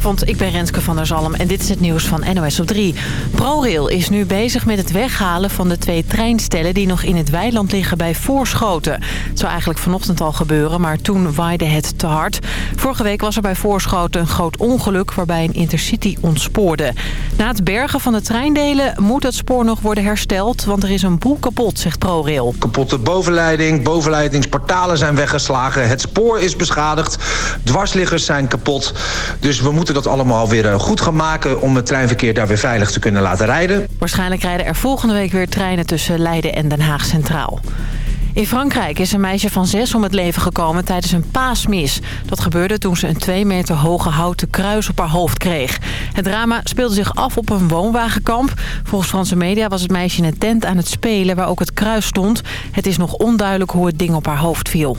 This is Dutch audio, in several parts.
Goedenavond, ik ben Renske van der Zalm en dit is het nieuws van NOS op 3. ProRail is nu bezig met het weghalen van de twee treinstellen... die nog in het weiland liggen bij Voorschoten. Het zou eigenlijk vanochtend al gebeuren, maar toen waaide het te hard. Vorige week was er bij Voorschoten een groot ongeluk... waarbij een intercity ontspoorde. Na het bergen van de treindelen moet het spoor nog worden hersteld... want er is een boel kapot, zegt ProRail. Kapotte bovenleiding, bovenleidingsportalen zijn weggeslagen... het spoor is beschadigd, dwarsliggers zijn kapot... Dus we moeten dat allemaal weer eh, goed gaan maken... om het treinverkeer daar weer veilig te kunnen laten rijden. Waarschijnlijk rijden er volgende week weer treinen tussen Leiden en Den Haag Centraal. In Frankrijk is een meisje van zes om het leven gekomen tijdens een paasmis. Dat gebeurde toen ze een twee meter hoge houten kruis op haar hoofd kreeg. Het drama speelde zich af op een woonwagenkamp. Volgens Franse media was het meisje in een tent aan het spelen waar ook het kruis stond. Het is nog onduidelijk hoe het ding op haar hoofd viel.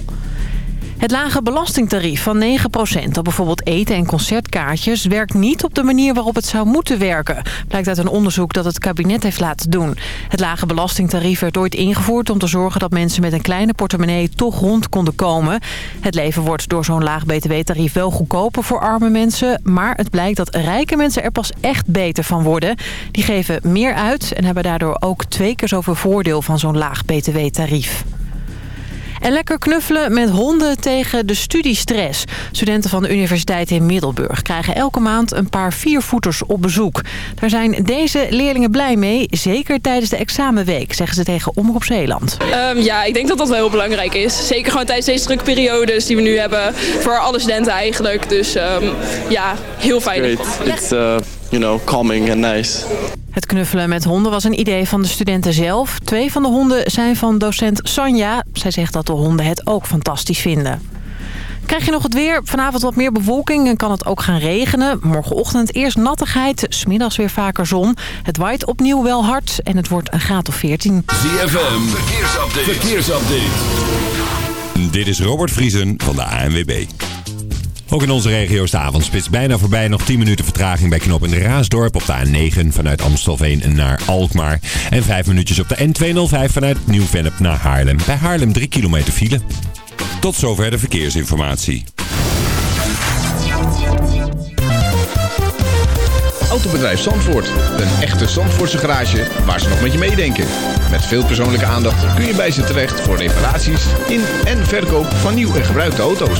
Het lage belastingtarief van 9% op bijvoorbeeld eten en concertkaartjes... werkt niet op de manier waarop het zou moeten werken. Blijkt uit een onderzoek dat het kabinet heeft laten doen. Het lage belastingtarief werd ooit ingevoerd om te zorgen... dat mensen met een kleine portemonnee toch rond konden komen. Het leven wordt door zo'n laag btw-tarief wel goedkoper voor arme mensen... maar het blijkt dat rijke mensen er pas echt beter van worden. Die geven meer uit en hebben daardoor ook twee keer zoveel voordeel van zo'n laag btw-tarief. En lekker knuffelen met honden tegen de studiestress. Studenten van de Universiteit in Middelburg krijgen elke maand een paar viervoeters op bezoek. Daar zijn deze leerlingen blij mee, zeker tijdens de examenweek, zeggen ze tegen Omroep Zeeland. Um, ja, ik denk dat dat wel heel belangrijk is. Zeker gewoon tijdens deze drukke periodes die we nu hebben. Voor alle studenten eigenlijk. Dus um, ja, heel fijn. Great. It's, uh, you know, calming and nice. Het knuffelen met honden was een idee van de studenten zelf. Twee van de honden zijn van docent Sanja. Zij zegt dat de honden het ook fantastisch vinden. Krijg je nog het weer? Vanavond wat meer bewolking en kan het ook gaan regenen. Morgenochtend eerst nattigheid, smiddags weer vaker zon. Het waait opnieuw wel hard en het wordt een graad of 14. ZFM, verkeersupdate. verkeersupdate. Dit is Robert Vriesen van de ANWB. Ook in onze regio is de avondspits bijna voorbij. Nog 10 minuten vertraging bij Knop in Raasdorp op de A9 vanuit Amstelveen naar Alkmaar. En 5 minuutjes op de N205 vanuit Nieuw-Vennep naar Haarlem. Bij Haarlem 3 kilometer file. Tot zover de verkeersinformatie. Autobedrijf Zandvoort. Een echte Zandvoortse garage waar ze nog met je meedenken. Met veel persoonlijke aandacht kun je bij ze terecht voor reparaties in en verkoop van nieuw en gebruikte auto's.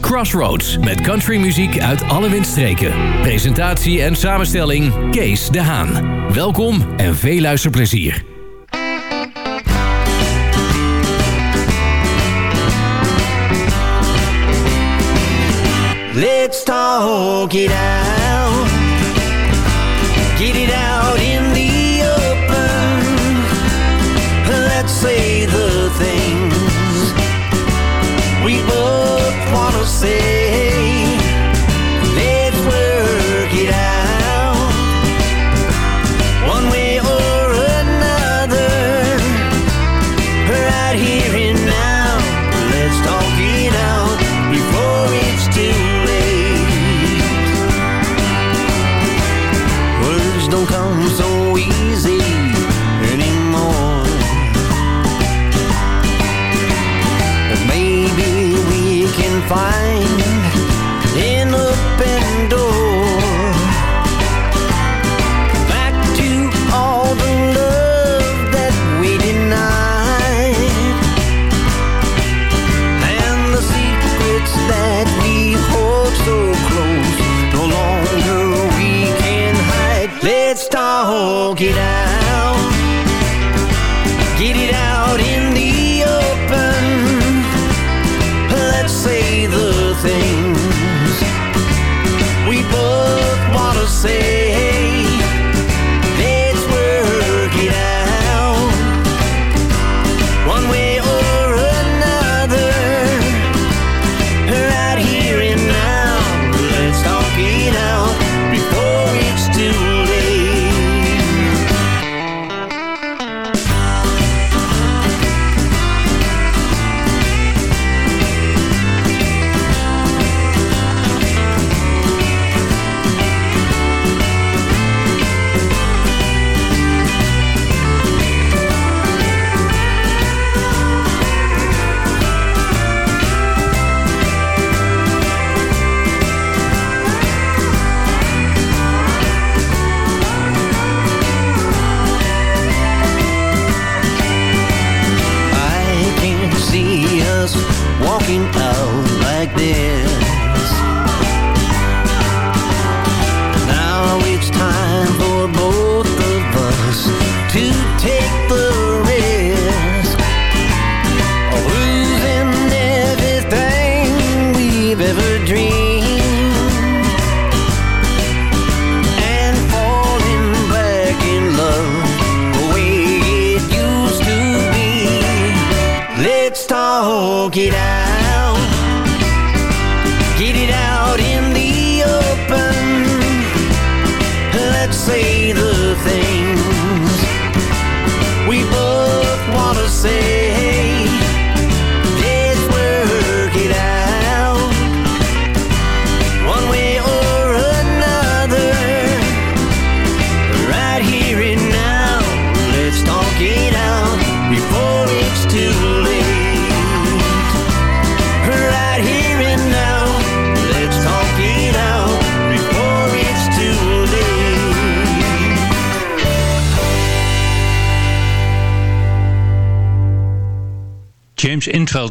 Crossroads met countrymuziek uit alle windstreken. Presentatie en samenstelling Kees de Haan. Welkom en veel luisterplezier. Let's talk it out. Say. walking out like this.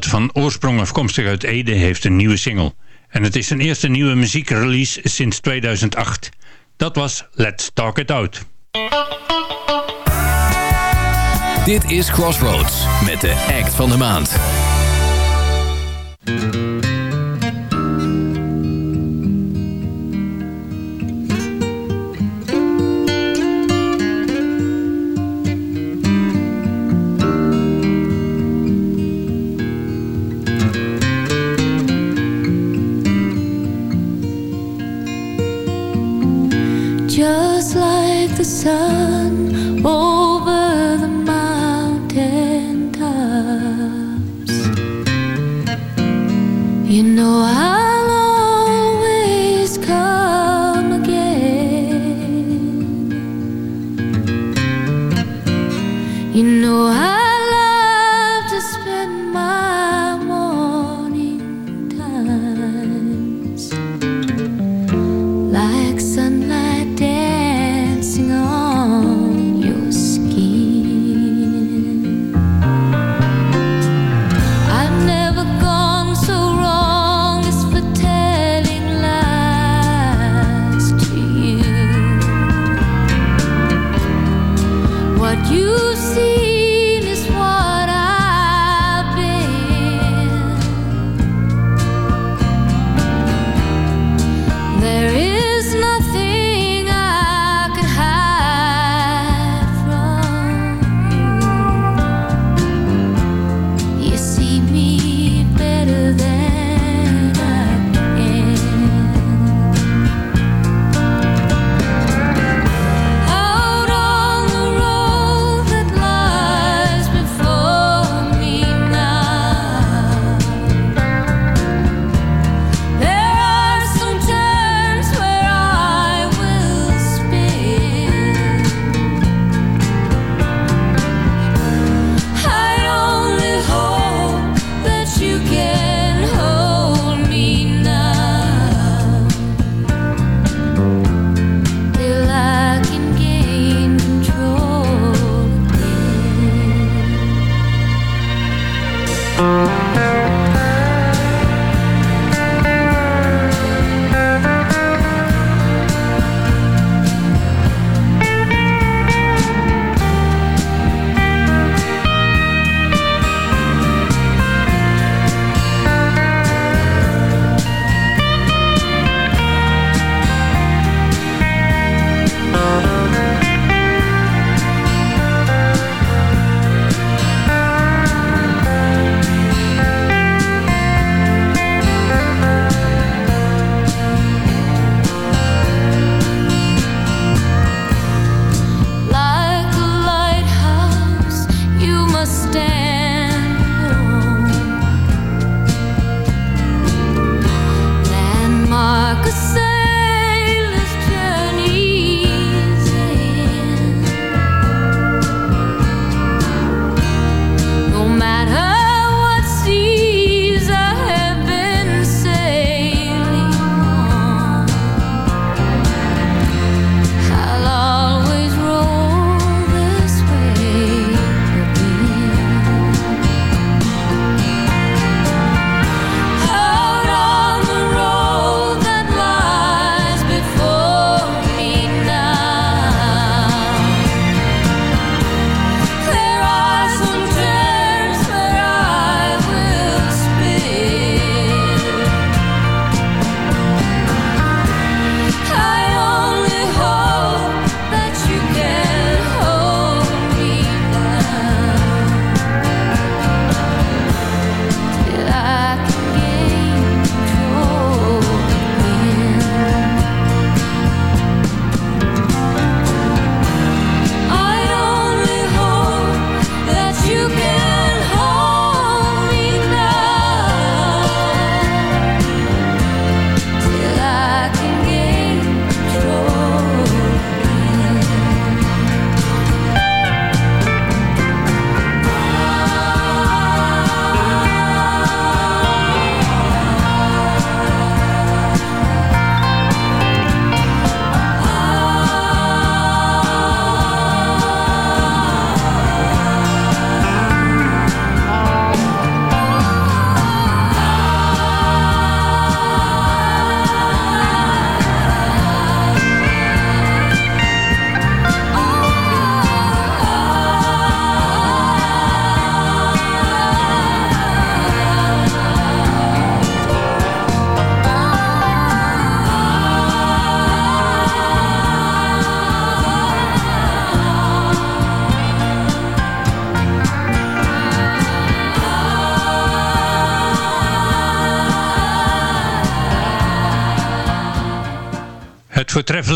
Van oorsprong afkomstig uit Ede, heeft een nieuwe single. En het is zijn eerste nieuwe muziekrelease sinds 2008. Dat was Let's Talk It Out. Dit is Crossroads met de act van de maand. just like the sun.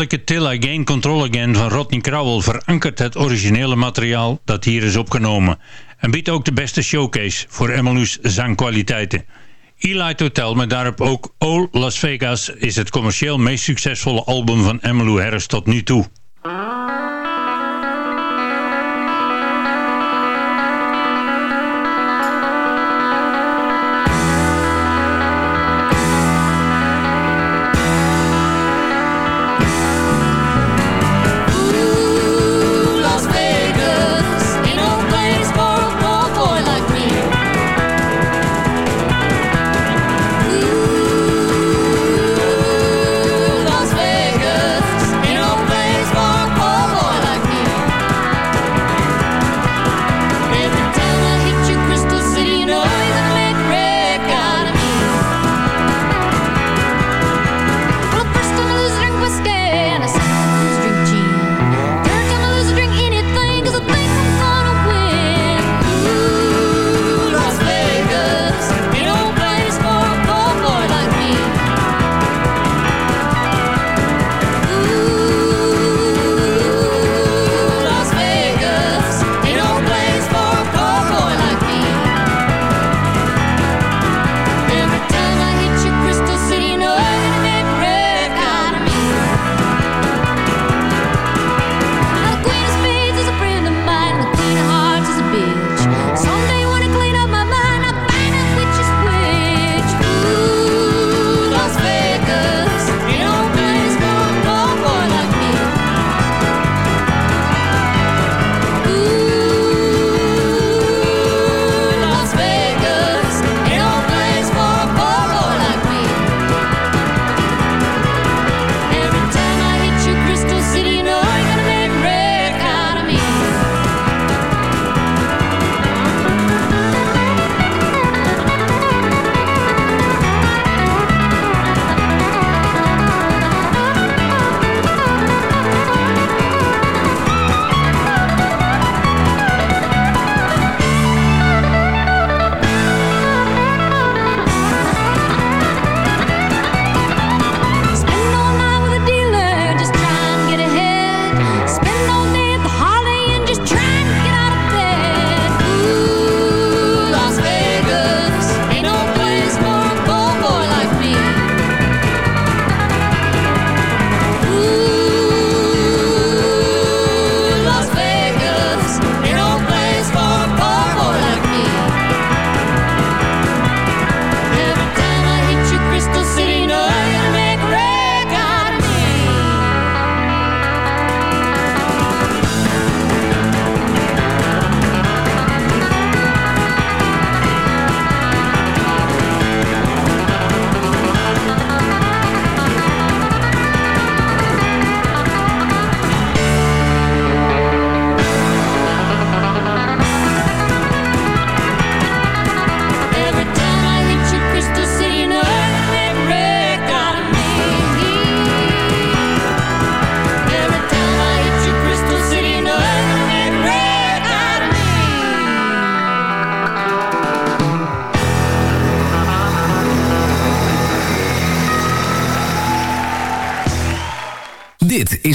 Voortreffelijke Till I Gain Control Again van Rodney Crowell verankert het originele materiaal dat hier is opgenomen en biedt ook de beste showcase voor Emmyloo's zangkwaliteiten. Eli Hotel met daarop ook All Las Vegas is het commercieel meest succesvolle album van Emmylou Harris tot nu toe.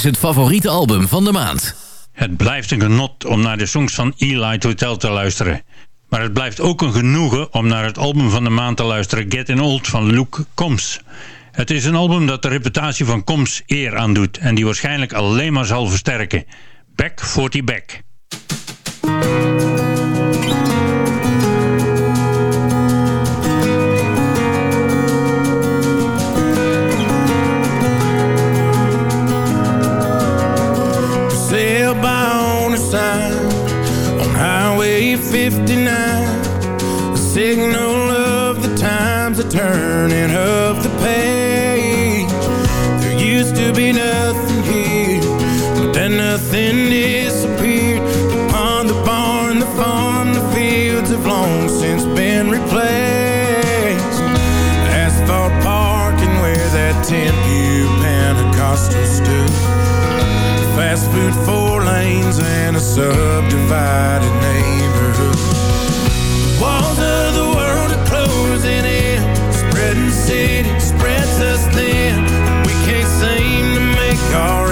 Het favoriete album van de maand. Het blijft een genot om naar de songs van Eli Hotel te luisteren. Maar het blijft ook een genoegen om naar het album van de maand te luisteren Getting Old van Luke Combs. Het is een album dat de reputatie van Combs eer aandoet en die waarschijnlijk alleen maar zal versterken. Back 40 Back. Signal of the times are turning up the page. There used to be nothing here, but then nothing disappeared. The pond, the barn, the farm, the fields have long since been replaced. Asphalt parking where that 10-pew Pentecostal stood. Fast food, four lanes, and a subdivided neighborhood. you're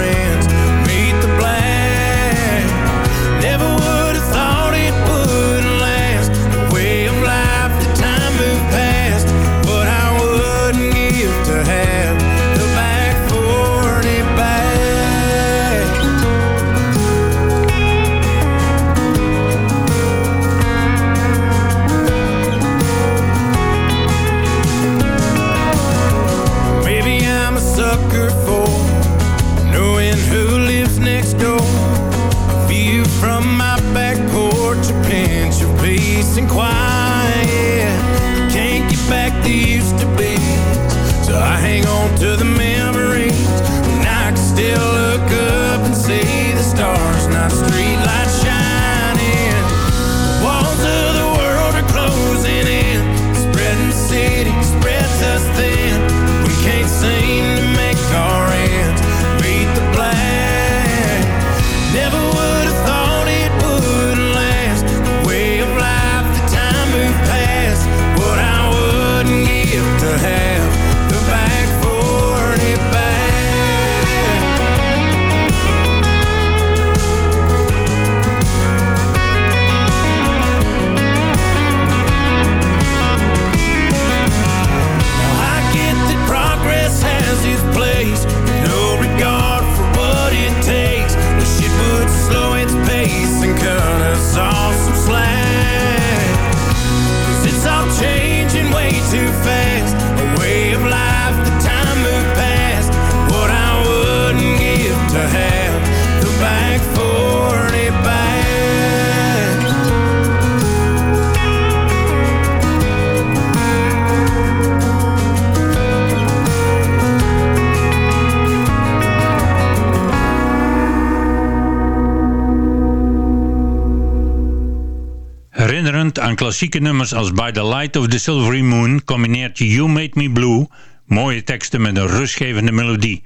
klassieke nummers als By the Light of the Silvery Moon combineert You Made Me Blue mooie teksten met een rustgevende melodie.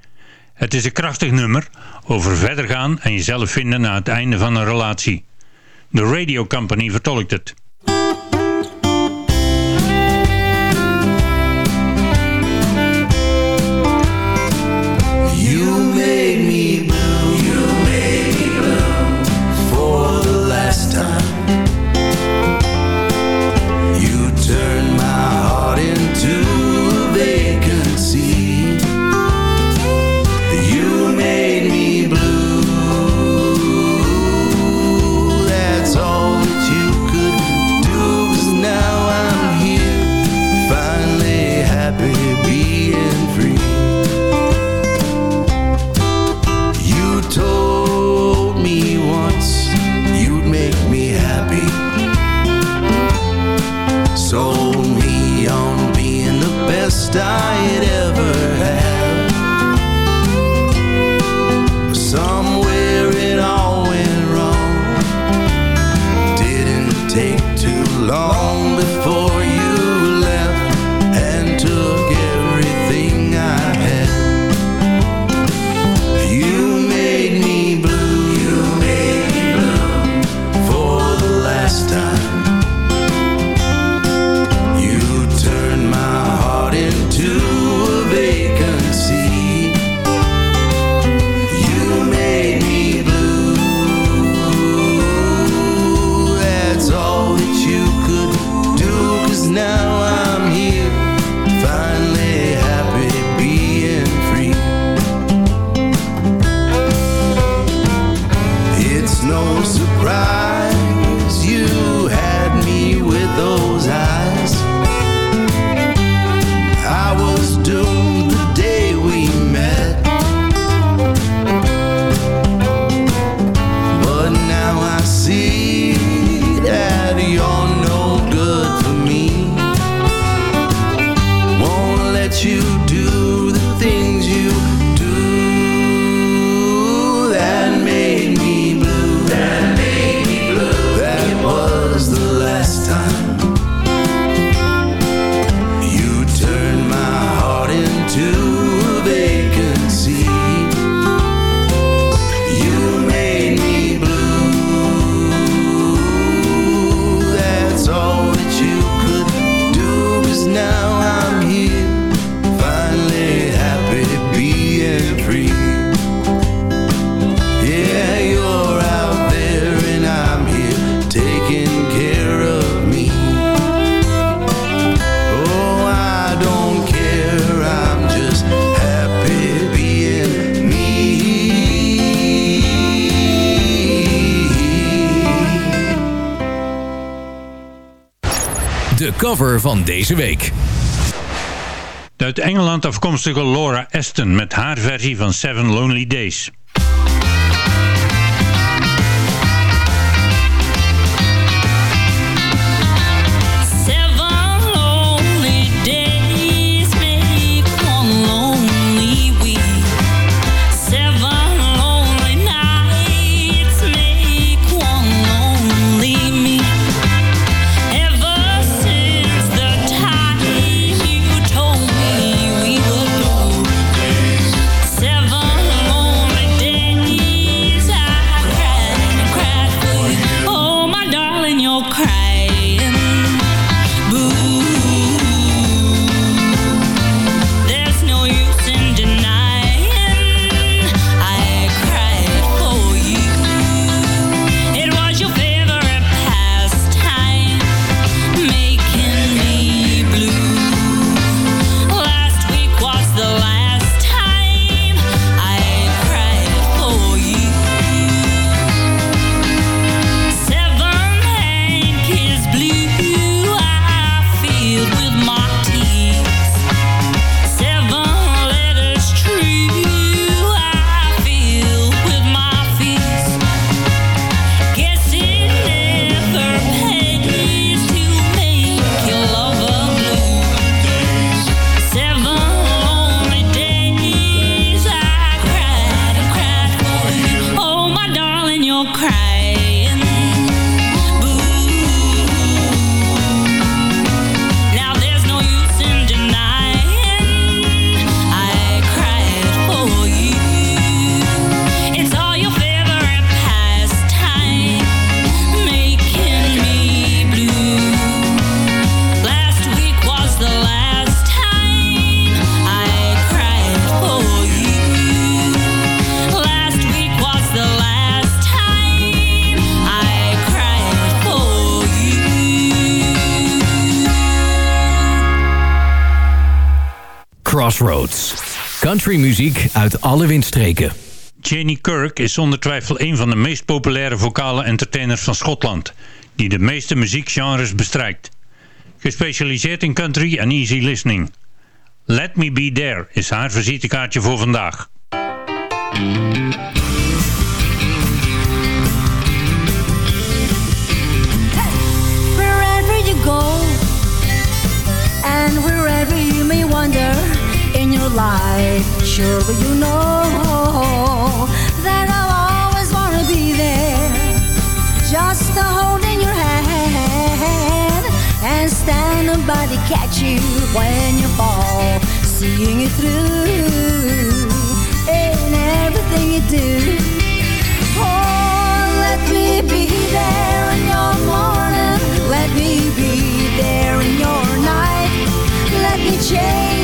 Het is een krachtig nummer over verder gaan en jezelf vinden na het einde van een relatie. De Radio Company vertolkt het. cover van deze week. De uit Engeland afkomstige Laura Aston met haar versie van Seven Lonely Days. Crossroads. Countrymuziek uit alle windstreken. Janie Kirk is zonder twijfel een van de meest populaire vocale entertainers van Schotland, die de meeste muziekgenres bestrijkt. Gespecialiseerd in country en easy listening. Let Me Be There is haar visitekaartje voor vandaag. Wherever you go, and wherever you may wander life, surely you know that I'll always want to be there, just to hold in your hand and stand by to catch you when you fall, seeing it through in everything you do. Oh, let me be there in your morning. Let me be there in your night. Let me change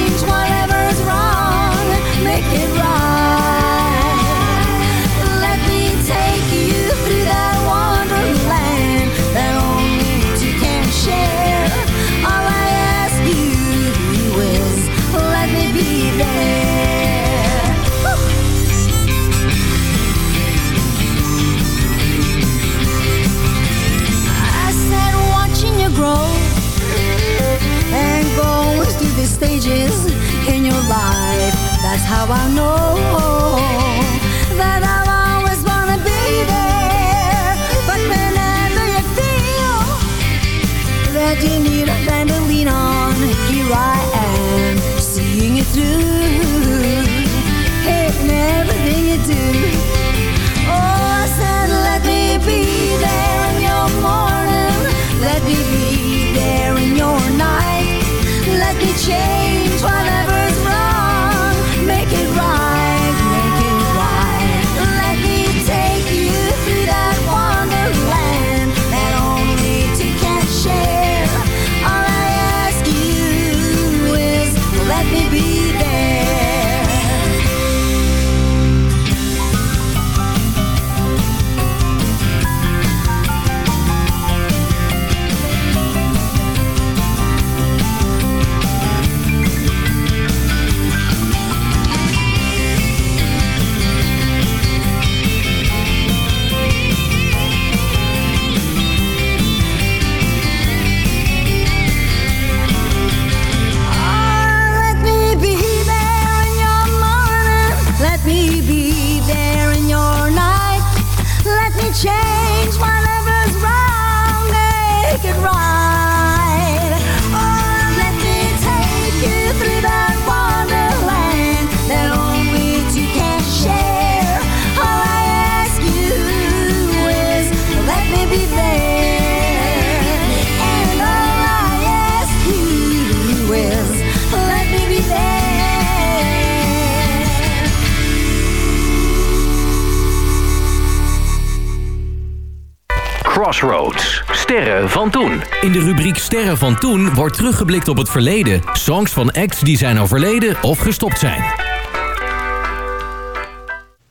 Crossroads. Sterren van toen. In de rubriek Sterren van toen wordt teruggeblikt op het verleden. Songs van acts die zijn overleden of gestopt zijn.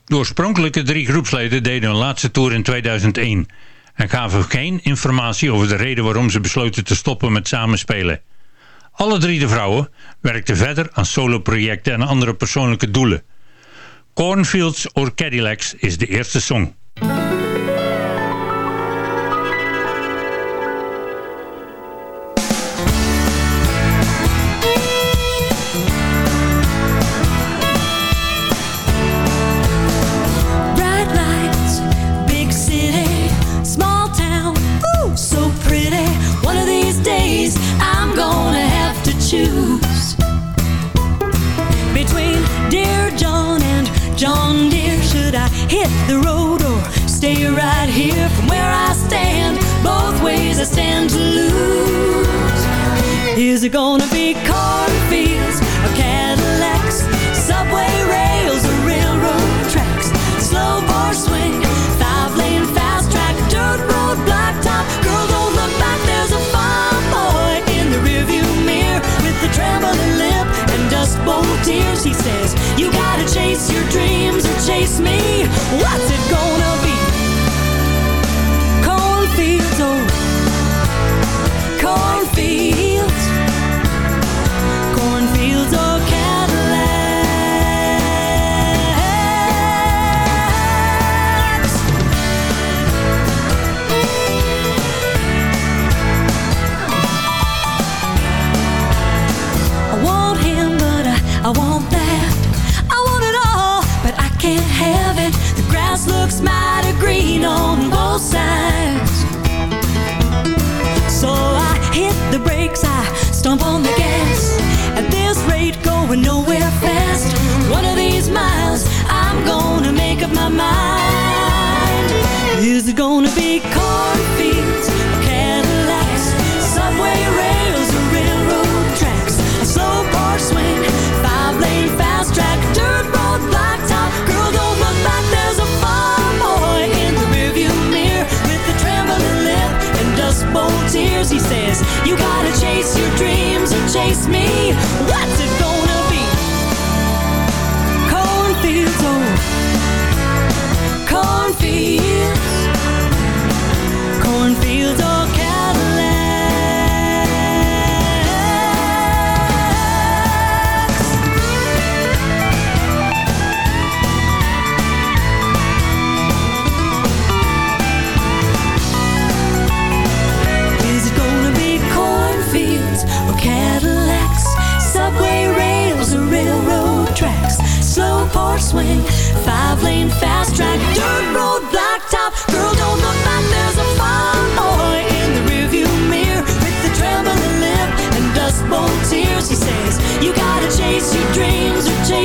De oorspronkelijke drie groepsleden deden hun laatste tour in 2001 en gaven geen informatie over de reden waarom ze besloten te stoppen met samenspelen. Alle drie de vrouwen werkten verder aan soloprojecten en andere persoonlijke doelen. Cornfields or Cadillacs is de eerste song. It gonna be cornfields or Cadillacs, subway rails or railroad tracks, slow bar swing, five lane fast track, dirt road blacktop? Girl, don't look back, there's a farm boy in the rearview mirror with the trembling lip and dust bowl tears. He says, You gotta chase your dreams or chase me. What's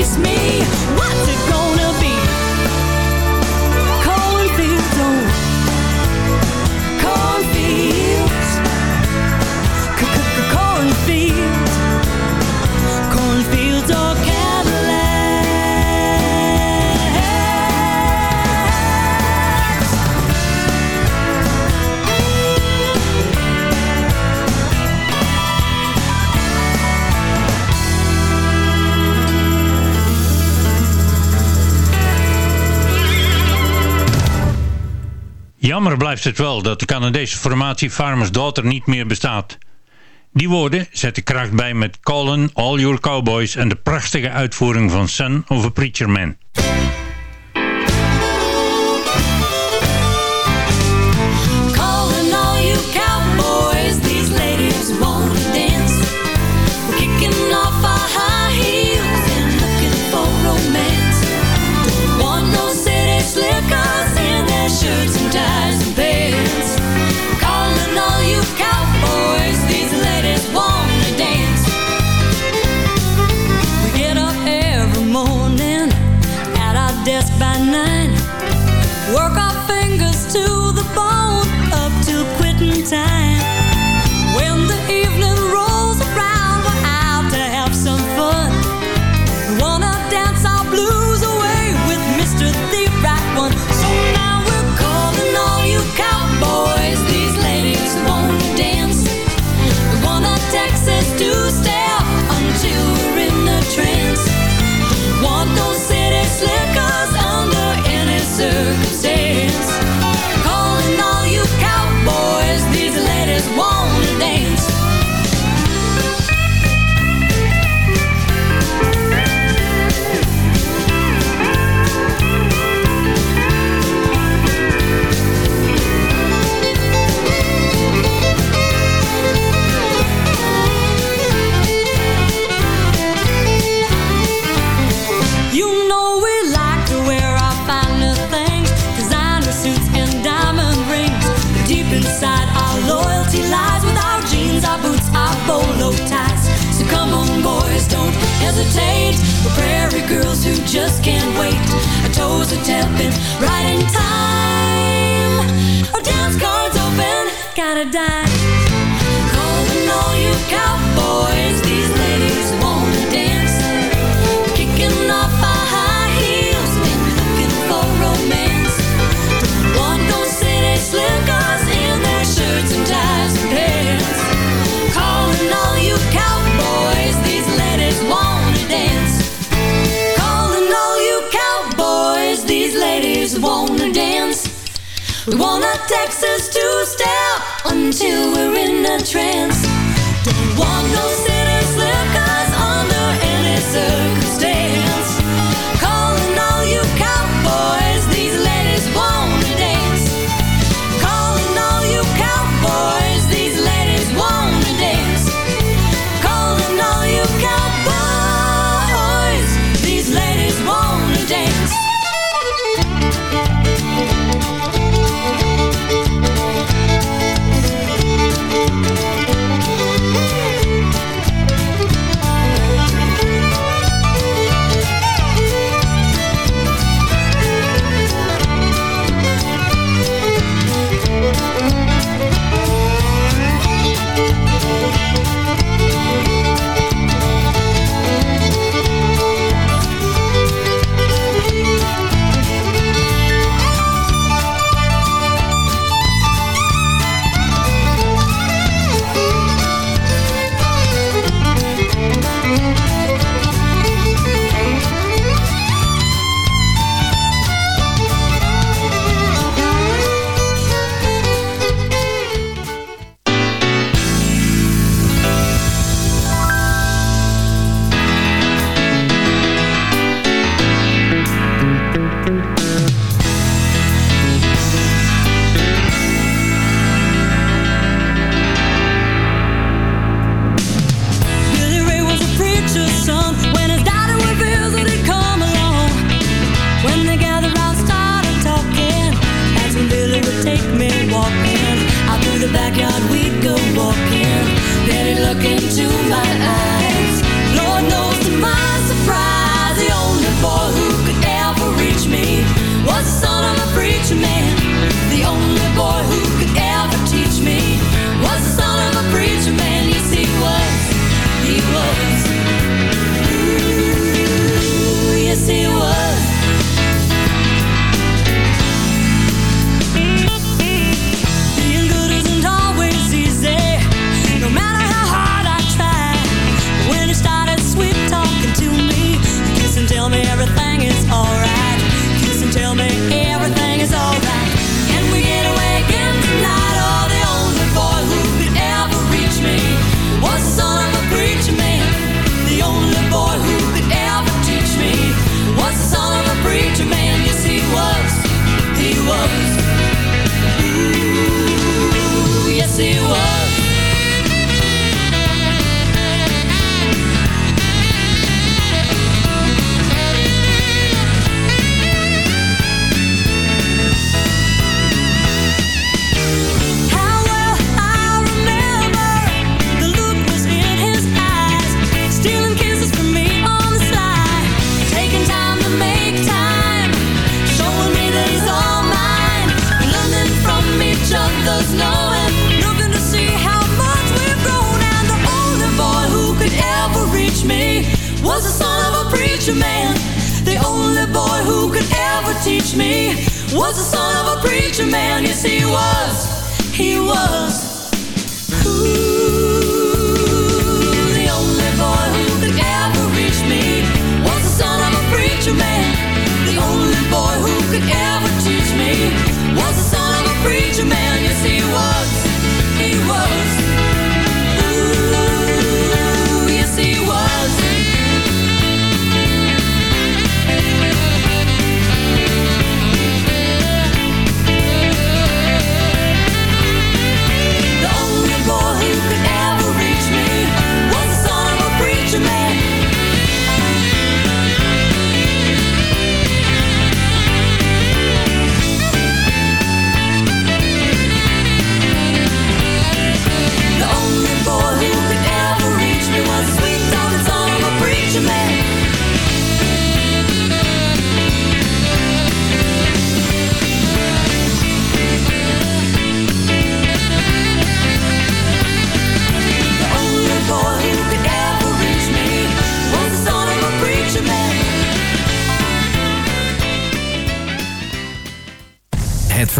face me. Jammer blijft het wel dat de Canadese formatie Farmer's Daughter niet meer bestaat. Die woorden zetten kracht bij met Colin, All Your Cowboys en de prachtige uitvoering van Son of a Preacher Man.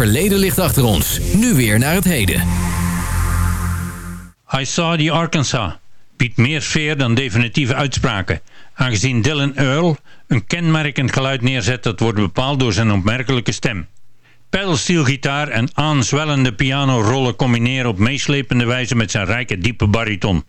verleden ligt achter ons. Nu weer naar het heden. I Saw the Arkansas biedt meer sfeer dan definitieve uitspraken. Aangezien Dylan Earl een kenmerkend geluid neerzet dat wordt bepaald door zijn opmerkelijke stem. Pedalsteelgitaar en aanzwellende pianorollen combineren op meeslepende wijze met zijn rijke diepe bariton.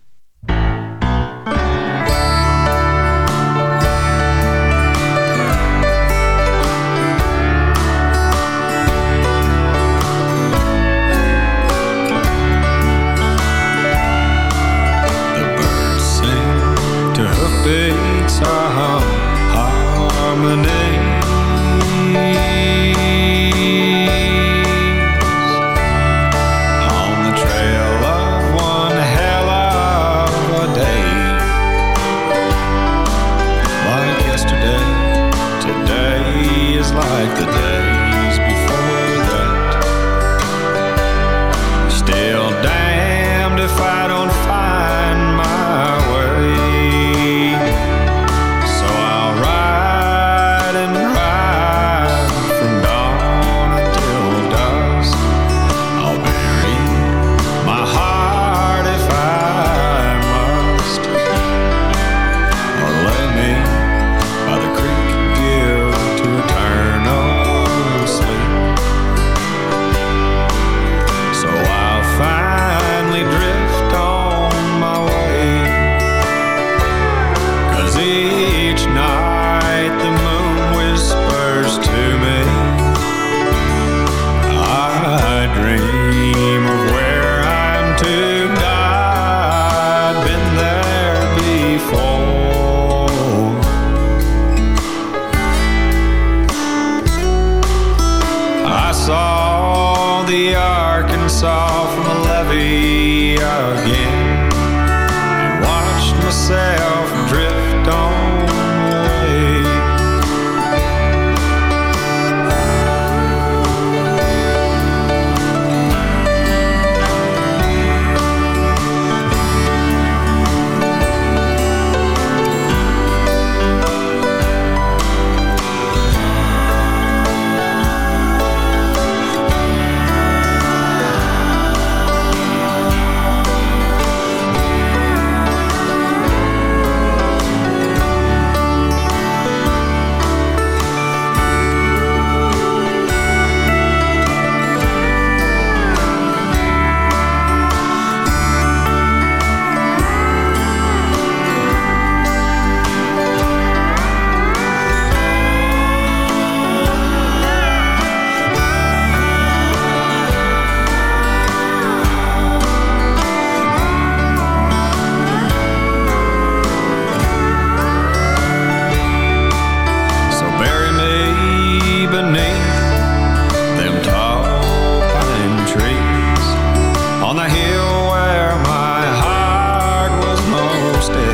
Stay.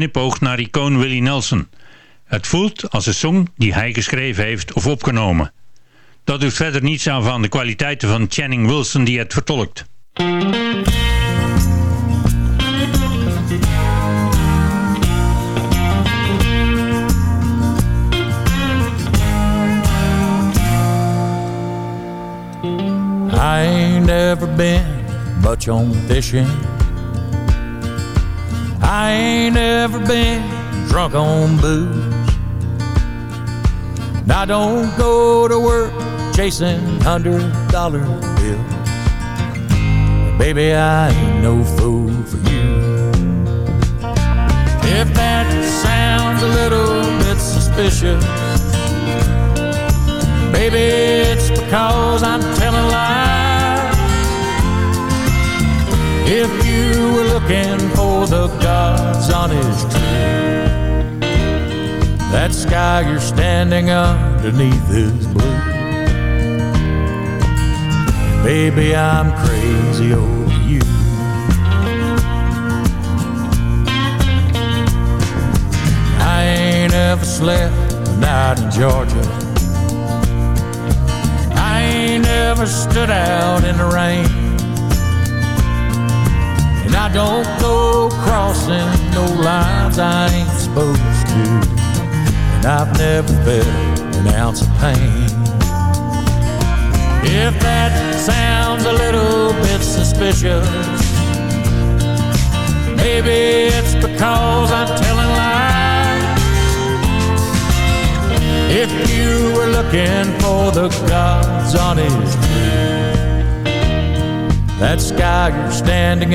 Knipoog naar icoon Willie Nelson. Het voelt als een song die hij geschreven heeft of opgenomen. Dat doet verder niets aan van de kwaliteiten van Channing Wilson die het vertolkt. I ain't been much on fishing. I ain't ever been drunk on booze. And I don't go to work chasing hundred dollar bills. Baby, I ain't no fool for you. If that sounds a little bit suspicious, baby, it's because I'm telling lies. If you were looking for the God's on his truth, that sky you're standing underneath is blue. Baby, I'm crazy over you. I ain't ever slept a night in Georgia. I ain't ever stood out in the rain. I don't go crossing no lines I ain't supposed to. And I've never felt an ounce of pain. If that sounds a little bit suspicious, maybe it's because I'm telling lies. If you were looking for the God's honest truth, that sky you're standing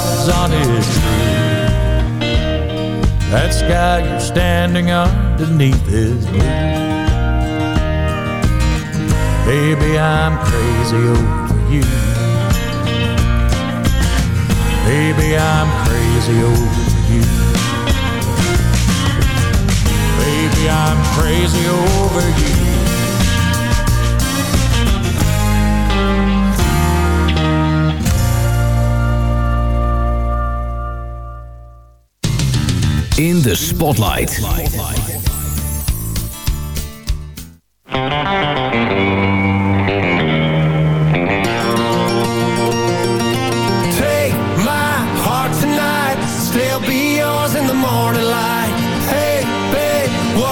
God's honest truth, that sky you're standing underneath is blue. Baby, I'm crazy over you. Baby, I'm crazy over you. Baby, I'm crazy over you.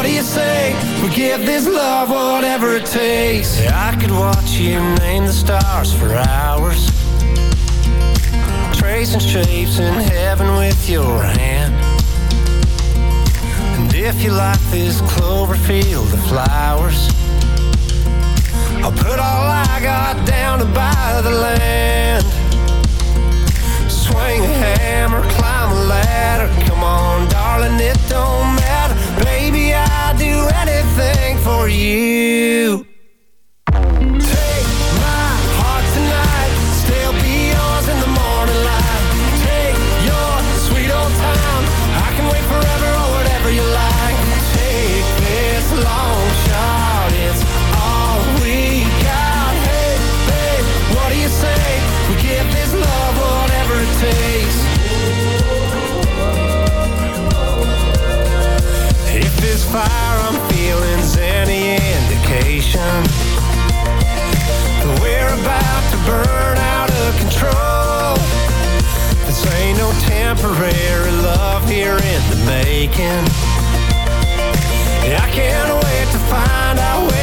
Do you say? We give this love whatever it takes. I could watch you name the stars for hours. Tracing shapes in heaven with your hand. If you like this clover field of flowers, I'll put all I got down to buy the land. Swing a hammer, climb a ladder. Come on, darling, it don't matter. Baby, I'd do anything for you. In the making. I can't wait to find out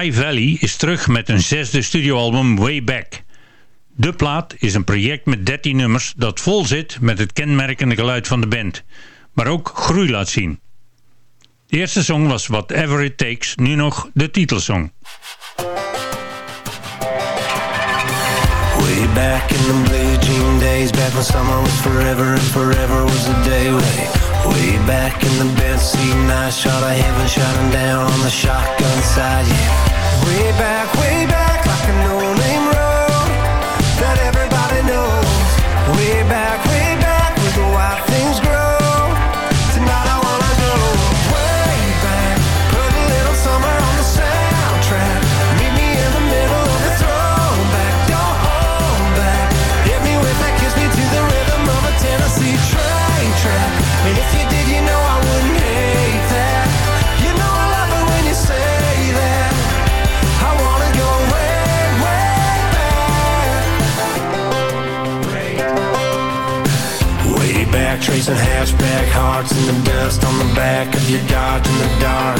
Sly Valley is terug met een zesde studioalbum Way Back. De plaat is een project met 13 nummers dat vol zit met het kenmerkende geluid van de band, maar ook groei laat zien. De eerste song was Whatever It Takes, nu nog de titelsong. Way back in the blue jean days, back when summer was forever and forever was a day. Way, way back in the bedseat night, shot of heaven shining down on the shotgun side. Yeah, dust on the back of your Dodge in the dark.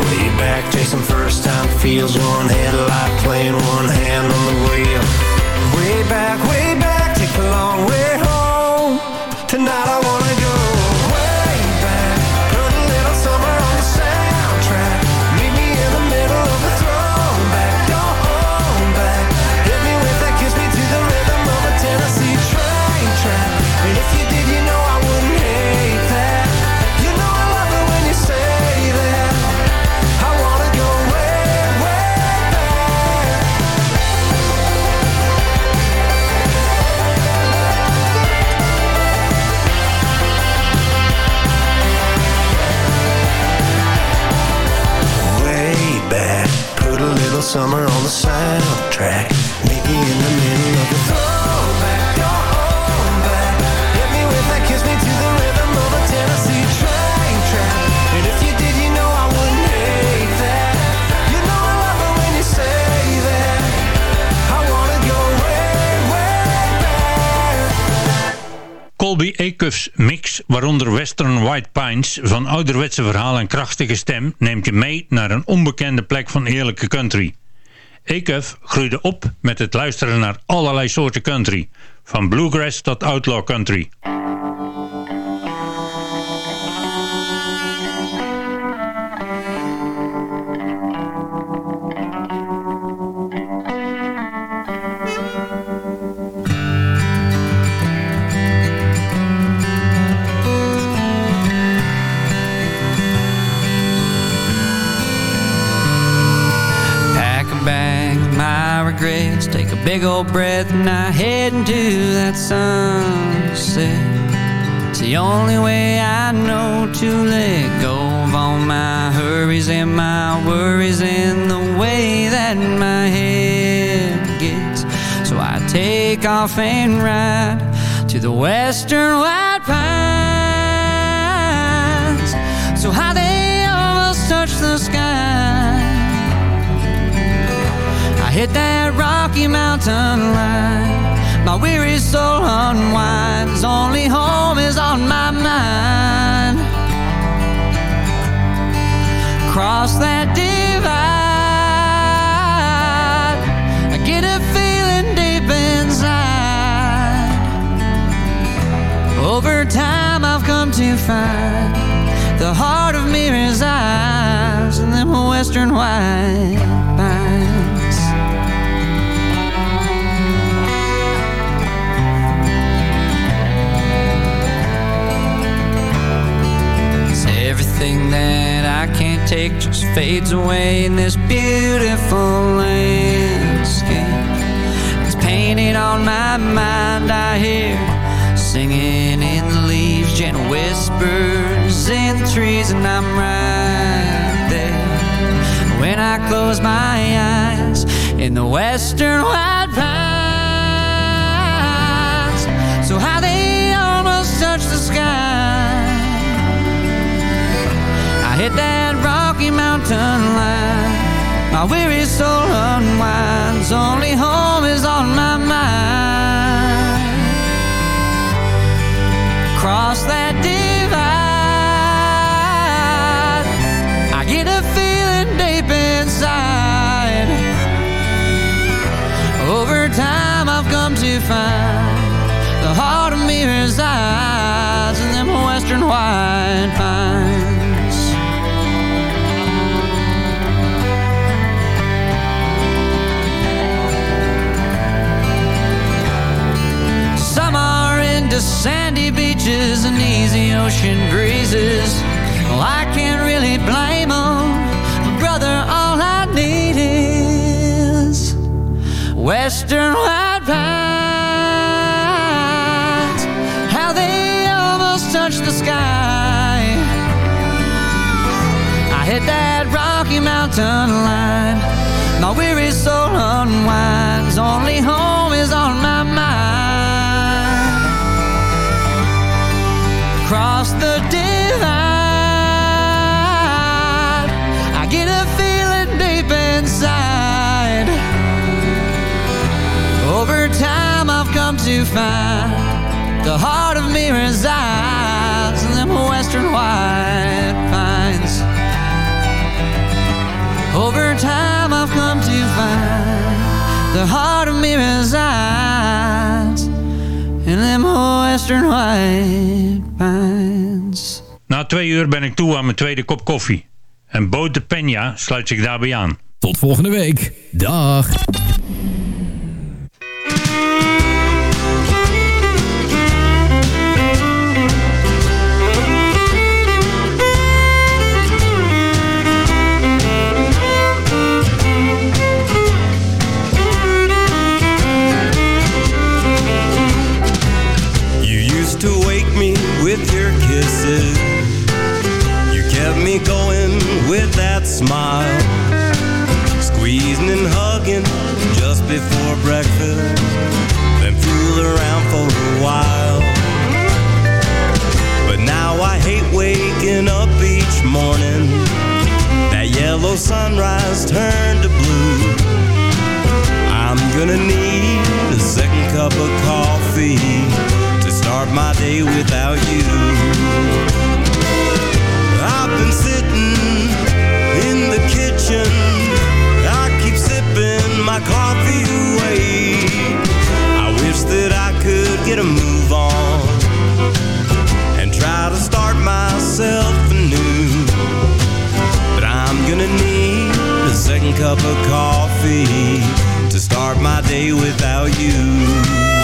Way back, chasing first time feels, one headlight playing, one hand on the wheel. Way back, way back, take the long way summer on the side of the track. Maybe in the middle of the Colby Acuff's mix, waaronder Western White Pines, van ouderwetse verhaal en krachtige stem, neemt je mee naar een onbekende plek van eerlijke country. Acuff groeide op met het luisteren naar allerlei soorten country, van bluegrass tot outlaw country. Big old breath, and I head into that sunset. It's the only way I know to let go of all my hurries and my worries and the way that my head gets. So I take off and ride to the western white pines. So high they almost touch the sky. Hit that Rocky Mountain line. My weary soul unwinds. Only home is on my mind. Cross that divide. I get a feeling deep inside. Over time, I've come to find the heart of me resides in them western white pines. Everything that I can't take just fades away in this beautiful landscape. It's painted on my mind, I hear singing in the leaves, gentle whispers in the trees, and I'm right there. When I close my eyes in the western white pines, so how they that Rocky Mountain line. My weary soul unwinds, only home is on my mind. Cross that divide, I get a feeling deep inside. Over time, I've come to find the heart of me resides in them western white pines. Into sandy beaches and easy ocean breezes. Well, I can't really blame them. Brother, all I need is Western white pines. How they almost touch the sky. I hit that Rocky Mountain line. My weary soul unwinds. Only home is on to find the heart of me resides in them western white pines. Over time, I've come to find the heart of me resides in them western white pines. Na twee uur ben ik toe aan mijn tweede kop koffie. En Boot de Peña sluit zich daarbij aan. Tot volgende week. Dag. Smile. Squeezing and hugging just before breakfast. Then fool around for a while. But now I hate waking up each morning. That yellow sunrise turned to blue. I'm gonna need a second cup of coffee to start my day without you. I've been sitting my coffee away. I wish that I could get a move on and try to start myself anew. But I'm gonna need a second cup of coffee to start my day without you.